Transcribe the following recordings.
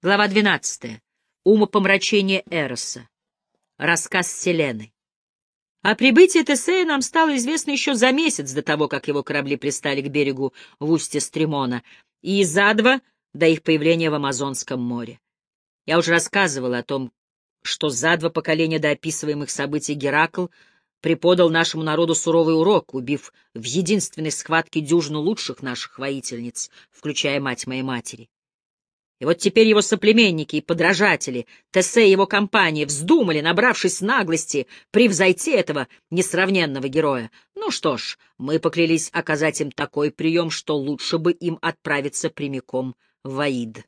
Глава 12. Умопомрачение Эроса. Рассказ Селены. О прибытии Тесея нам стало известно еще за месяц до того, как его корабли пристали к берегу в устье Стремона, и за два до их появления в Амазонском море. Я уже рассказывал о том, что за два поколения до описываемых событий Геракл преподал нашему народу суровый урок, убив в единственной схватке дюжину лучших наших воительниц, включая мать моей матери. И вот теперь его соплеменники и подражатели, Тессе и его компания, вздумали, набравшись наглости, превзойти этого несравненного героя. Ну что ж, мы поклялись оказать им такой прием, что лучше бы им отправиться прямиком в Аид.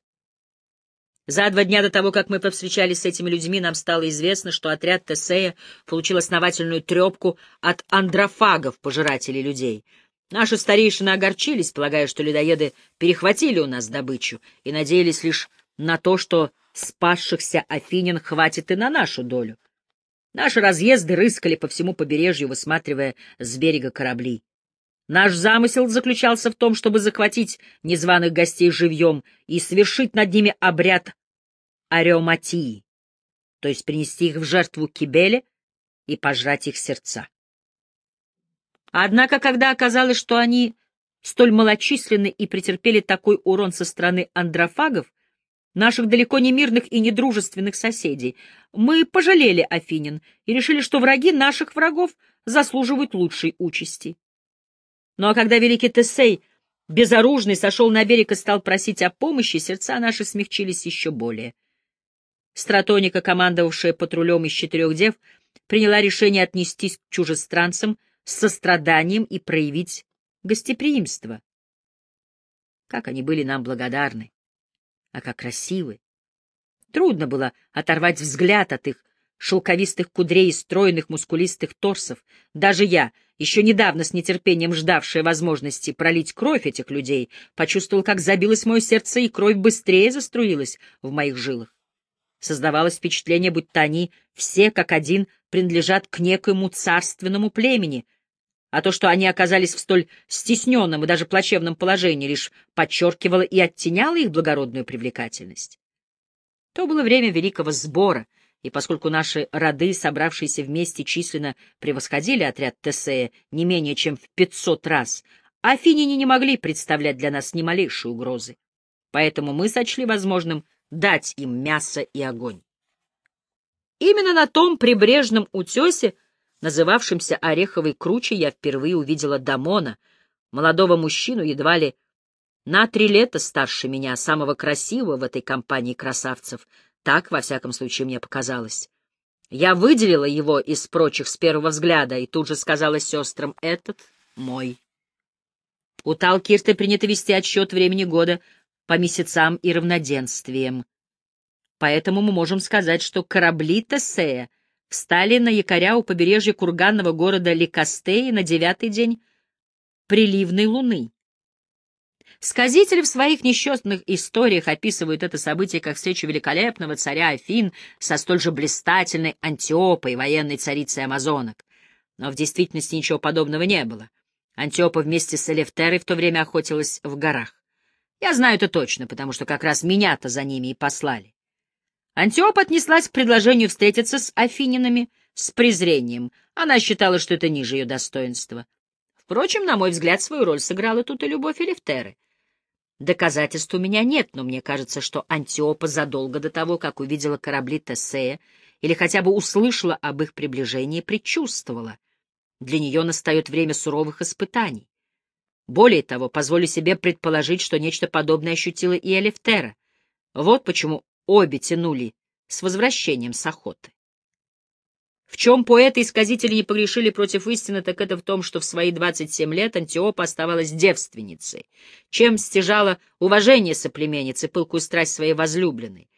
За два дня до того, как мы повстречались с этими людьми, нам стало известно, что отряд Тесея получил основательную трепку от андрофагов, пожирателей людей — Наши старейшины огорчились, полагая, что людоеды перехватили у нас добычу, и надеялись лишь на то, что спасшихся афинин хватит и на нашу долю. Наши разъезды рыскали по всему побережью, высматривая с берега корабли. Наш замысел заключался в том, чтобы захватить незваных гостей живьем и совершить над ними обряд ареоматии, то есть принести их в жертву Кибеле и пожрать их сердца. Однако, когда оказалось, что они столь малочисленны и претерпели такой урон со стороны андрофагов, наших далеко не мирных и недружественных соседей, мы пожалели Афинин и решили, что враги наших врагов заслуживают лучшей участи. Ну а когда великий Тесей, безоружный, сошел на берег и стал просить о помощи, сердца наши смягчились еще более. Стратоника, командовавшая патрулем из четырех дев, приняла решение отнестись к чужестранцам — с состраданием и проявить гостеприимство. Как они были нам благодарны, а как красивы! Трудно было оторвать взгляд от их шелковистых кудрей и стройных мускулистых торсов. Даже я, еще недавно с нетерпением ждавшая возможности пролить кровь этих людей, почувствовал, как забилось мое сердце, и кровь быстрее заструилась в моих жилах. Создавалось впечатление, будто они все как один принадлежат к некоему царственному племени, а то, что они оказались в столь стесненном и даже плачевном положении, лишь подчеркивало и оттеняло их благородную привлекательность. То было время великого сбора, и поскольку наши роды, собравшиеся вместе, численно превосходили отряд Тесея не менее чем в пятьсот раз, афиняне не могли представлять для нас ни малейшей угрозы. Поэтому мы сочли возможным дать им мясо и огонь. Именно на том прибрежном утесе, называвшемся Ореховой круче, я впервые увидела Дамона, молодого мужчину, едва ли на три лета старше меня, самого красивого в этой компании красавцев. Так, во всяком случае, мне показалось. Я выделила его из прочих с первого взгляда и тут же сказала сестрам, этот мой. У Талкирты принято вести отсчет времени года по месяцам и равноденствиям. Поэтому мы можем сказать, что корабли Тесея встали на якоря у побережья курганного города Ликастеи на девятый день приливной луны. Сказители в своих несчетных историях описывают это событие как встречу великолепного царя Афин со столь же блистательной Антиопой, военной царицей Амазонок. Но в действительности ничего подобного не было. Антиопа вместе с Элефтерой в то время охотилась в горах. Я знаю это точно, потому что как раз меня-то за ними и послали. Антиоп отнеслась к предложению встретиться с афининами с презрением. Она считала, что это ниже ее достоинства. Впрочем, на мой взгляд, свою роль сыграла тут и любовь Элефтеры. Доказательств у меня нет, но мне кажется, что Антиопа задолго до того, как увидела корабли Тесея, или хотя бы услышала об их приближении, предчувствовала. Для нее настает время суровых испытаний. Более того, позволю себе предположить, что нечто подобное ощутила и Элефтера. Вот почему обе тянули с возвращением с охоты. В чем поэты и сказители не погрешили против истины, так это в том, что в свои 27 лет Антиопа оставалась девственницей, чем стяжала уважение соплеменницы, пылкую страсть своей возлюбленной.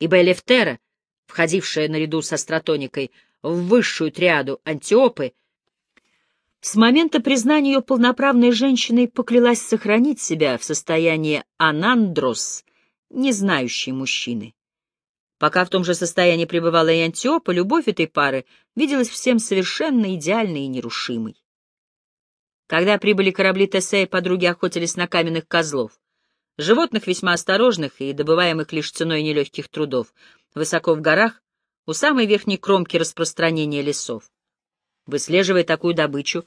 Ибо Элефтера, входившая наряду со стратоникой в высшую триаду Антиопы, с момента признания ее полноправной женщиной поклялась сохранить себя в состоянии анандрос, не знающей мужчины. Пока в том же состоянии пребывала и Антиопа, любовь этой пары виделась всем совершенно идеальной и нерушимой. Когда прибыли корабли Тесея, подруги охотились на каменных козлов. Животных весьма осторожных и добываемых лишь ценой нелегких трудов, высоко в горах, у самой верхней кромки распространения лесов. Выслеживая такую добычу,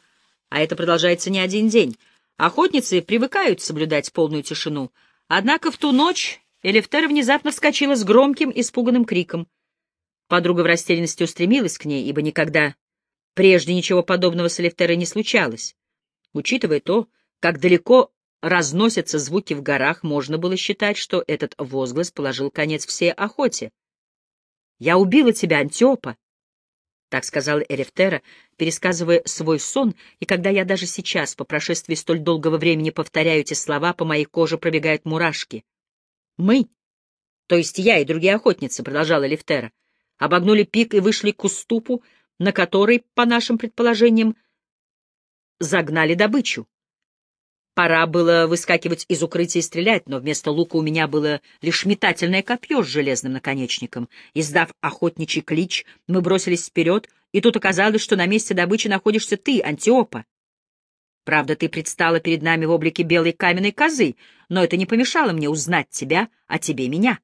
а это продолжается не один день, охотницы привыкают соблюдать полную тишину, однако в ту ночь Элифтера внезапно вскочила с громким испуганным криком. Подруга в растерянности устремилась к ней, ибо никогда прежде ничего подобного с Элифтерой не случалось. Учитывая то, как далеко разносятся звуки в горах, можно было считать, что этот возглас положил конец всей охоте. «Я убила тебя, Антиопа!» Так сказала Эрефтера, пересказывая свой сон, и когда я даже сейчас, по прошествии столь долгого времени, повторяю эти слова, по моей коже пробегают мурашки. «Мы, то есть я и другие охотницы», — продолжала Лефтера, — обогнули пик и вышли к уступу, на который, по нашим предположениям, загнали добычу. Пора было выскакивать из укрытия и стрелять, но вместо лука у меня было лишь метательное копье с железным наконечником. Издав охотничий клич, мы бросились вперед, и тут оказалось, что на месте добычи находишься ты, Антиопа. Правда, ты предстала перед нами в облике белой каменной козы, но это не помешало мне узнать тебя, а тебе меня.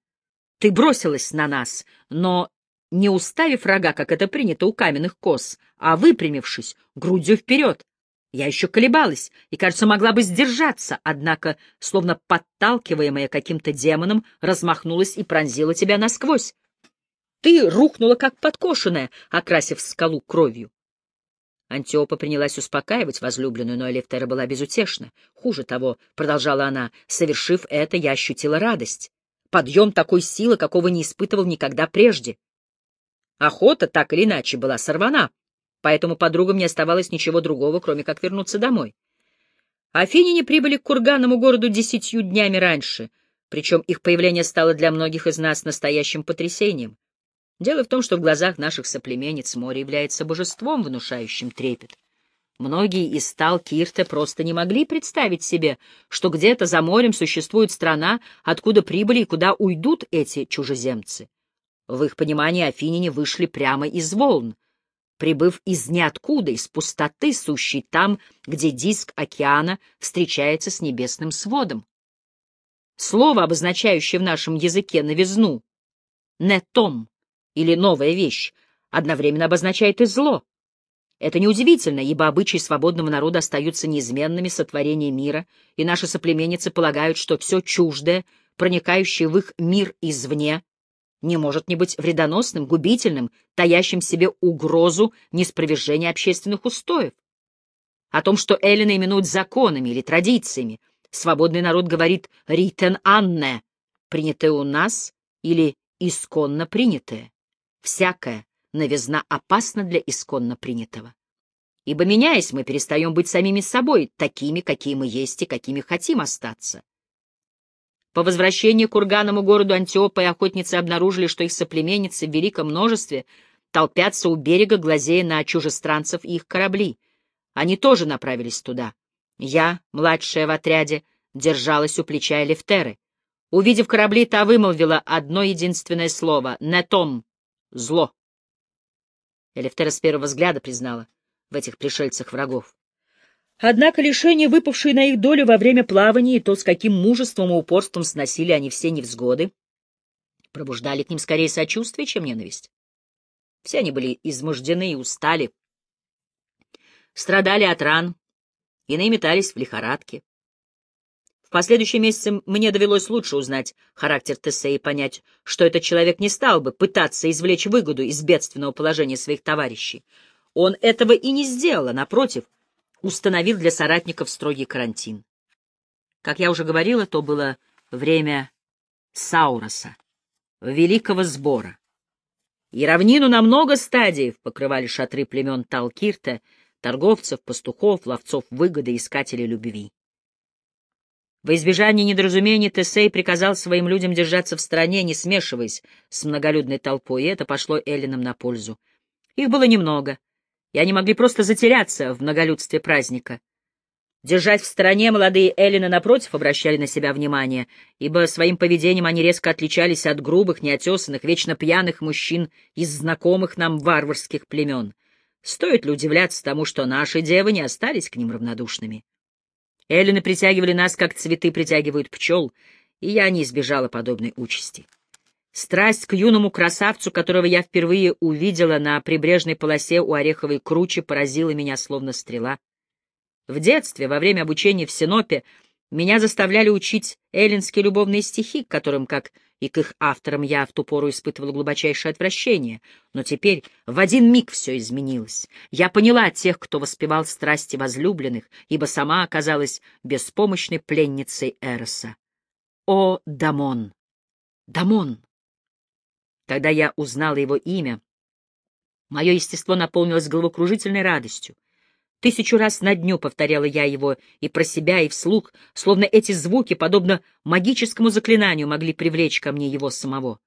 Ты бросилась на нас, но не уставив рога, как это принято у каменных коз, а выпрямившись, грудью вперед. Я еще колебалась и, кажется, могла бы сдержаться, однако, словно подталкиваемая каким-то демоном, размахнулась и пронзила тебя насквозь. Ты рухнула, как подкошенная, окрасив скалу кровью. Антиопа принялась успокаивать возлюбленную, но Элефтера была безутешна. Хуже того, — продолжала она, — совершив это, я ощутила радость. Подъем такой силы, какого не испытывал никогда прежде. Охота, так или иначе, была сорвана, поэтому подругам не оставалось ничего другого, кроме как вернуться домой. Афиняне прибыли к курганному городу десятью днями раньше, причем их появление стало для многих из нас настоящим потрясением. Дело в том, что в глазах наших соплеменниц море является божеством, внушающим трепет. Многие из стал Кирте просто не могли представить себе, что где-то за морем существует страна, откуда прибыли и куда уйдут эти чужеземцы. В их понимании афиняне вышли прямо из волн, прибыв из ниоткуда, из пустоты, сущей там, где диск океана встречается с небесным сводом. Слово, обозначающее в нашем языке новизну, «нетом» или «новая вещь», одновременно обозначает и зло. Это неудивительно, ибо обычаи свободного народа остаются неизменными сотворения мира, и наши соплеменницы полагают, что все чуждое, проникающее в их мир извне, не может не быть вредоносным, губительным, таящим в себе угрозу неспровержения общественных устоев. О том, что эллины именуют законами или традициями, свободный народ говорит «ритен анне», принятое у нас или исконно принятое. Всякая новизна опасна для исконно принятого. Ибо, меняясь, мы перестаем быть самими собой, такими, какие мы есть и какими хотим остаться. По возвращении к урганному городу Антиопа и охотницы обнаружили, что их соплеменницы в великом множестве толпятся у берега, глазея на чужестранцев и их корабли. Они тоже направились туда. Я, младшая в отряде, держалась у плеча Элифтеры. Увидев корабли, та вымолвила одно единственное слово — «нетом» — «зло». Элифтера с первого взгляда признала в этих пришельцах врагов. Однако лишения, выпавшие на их долю во время плавания, и то, с каким мужеством и упорством сносили они все невзгоды, пробуждали к ним скорее сочувствие, чем ненависть. Все они были измождены и устали, страдали от ран, иные метались в лихорадке. В последующие месяцы мне довелось лучше узнать характер Тессе и понять, что этот человек не стал бы пытаться извлечь выгоду из бедственного положения своих товарищей. Он этого и не сделал, а, напротив, установил для соратников строгий карантин. Как я уже говорила, то было время Сауроса, великого сбора. И равнину на много стадиев покрывали шатры племен Талкирта, торговцев, пастухов, ловцов выгоды, искателей любви. Во избежание недоразумений Тесей приказал своим людям держаться в стороне, не смешиваясь с многолюдной толпой, и это пошло Эллинам на пользу. Их было немного, и они могли просто затеряться в многолюдстве праздника. Держать в стороне молодые Эллины, напротив, обращали на себя внимание, ибо своим поведением они резко отличались от грубых, неотесанных, вечно пьяных мужчин из знакомых нам варварских племен. Стоит ли удивляться тому, что наши девы не остались к ним равнодушными? Эллины притягивали нас, как цветы притягивают пчел, и я не избежала подобной участи. Страсть к юному красавцу, которого я впервые увидела на прибрежной полосе у Ореховой кручи, поразила меня словно стрела. В детстве, во время обучения в Синопе, меня заставляли учить эллинские любовные стихи, которым, как и к их авторам, я в ту пору испытывала глубочайшее отвращение. Но теперь в один миг все изменилось. Я поняла тех, кто воспевал страсти возлюбленных, ибо сама оказалась беспомощной пленницей Эроса. О, Дамон! Дамон! Когда я узнала его имя, мое естество наполнилось головокружительной радостью. Тысячу раз на дню повторяла я его и про себя, и вслух, словно эти звуки, подобно магическому заклинанию, могли привлечь ко мне его самого.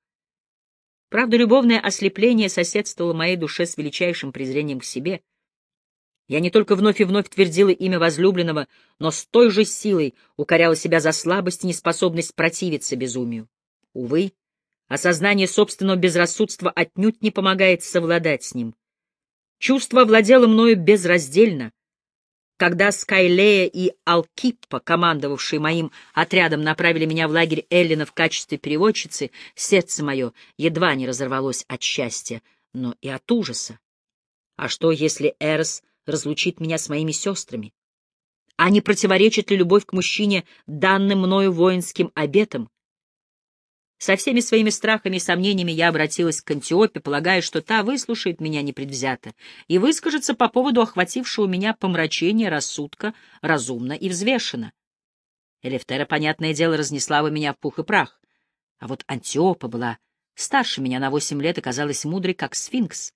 Правда, любовное ослепление соседствовало моей душе с величайшим презрением к себе. Я не только вновь и вновь твердила имя возлюбленного, но с той же силой укоряла себя за слабость и неспособность противиться безумию. Увы, Осознание собственного безрассудства отнюдь не помогает совладать с ним. Чувство владело мною безраздельно. Когда Скайлея и Алкиппа, командовавшие моим отрядом, направили меня в лагерь Эллина в качестве переводчицы, сердце мое едва не разорвалось от счастья, но и от ужаса. А что, если Эрос разлучит меня с моими сестрами? А не противоречит ли любовь к мужчине данным мною воинским обетам? Со всеми своими страхами и сомнениями я обратилась к Антиопе, полагая, что та выслушает меня непредвзято и выскажется по поводу охватившего меня помрачения рассудка разумно и взвешенно. Элефтера, понятное дело, разнесла бы меня в пух и прах. А вот Антиопа была старше меня на восемь лет и казалась мудрой, как сфинкс.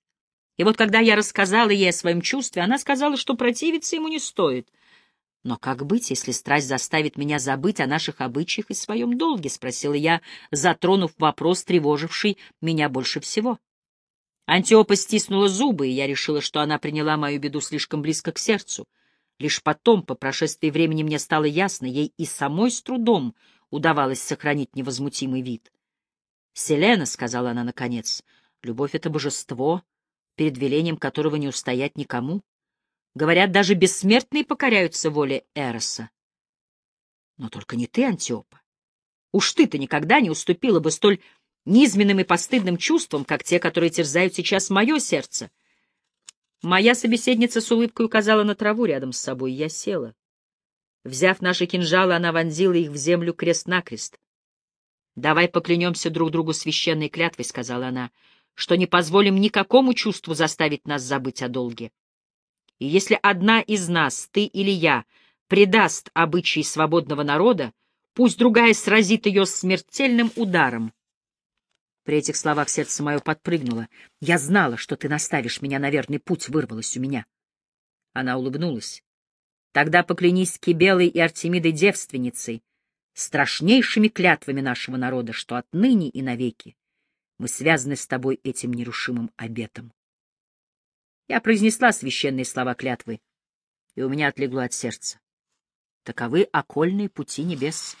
И вот когда я рассказала ей о своем чувстве, она сказала, что противиться ему не стоит — «Но как быть, если страсть заставит меня забыть о наших обычаях и своем долге?» — спросила я, затронув вопрос, тревоживший меня больше всего. Антиопа стиснула зубы, и я решила, что она приняла мою беду слишком близко к сердцу. Лишь потом, по прошествии времени, мне стало ясно, ей и самой с трудом удавалось сохранить невозмутимый вид. «Селена», — сказала она наконец, — «любовь — это божество, перед велением которого не устоять никому. Говорят, даже бессмертные покоряются воле Эроса. Но только не ты, Антиопа. Уж ты-то никогда не уступила бы столь низменным и постыдным чувствам, как те, которые терзают сейчас мое сердце. Моя собеседница с улыбкой указала на траву рядом с собой, я села. Взяв наши кинжалы, она вонзила их в землю крест-накрест. «Давай поклянемся друг другу священной клятвой», — сказала она, — «что не позволим никакому чувству заставить нас забыть о долге. И если одна из нас, ты или я, предаст обычаи свободного народа, пусть другая сразит ее смертельным ударом. При этих словах сердце мое подпрыгнуло. Я знала, что ты наставишь меня на верный путь, вырвалось у меня. Она улыбнулась. Тогда поклянись Кибелой и Артемидой девственницей, страшнейшими клятвами нашего народа, что отныне и навеки мы связаны с тобой этим нерушимым обетом. Я произнесла священные слова клятвы, и у меня отлегло от сердца. Таковы окольные пути небес.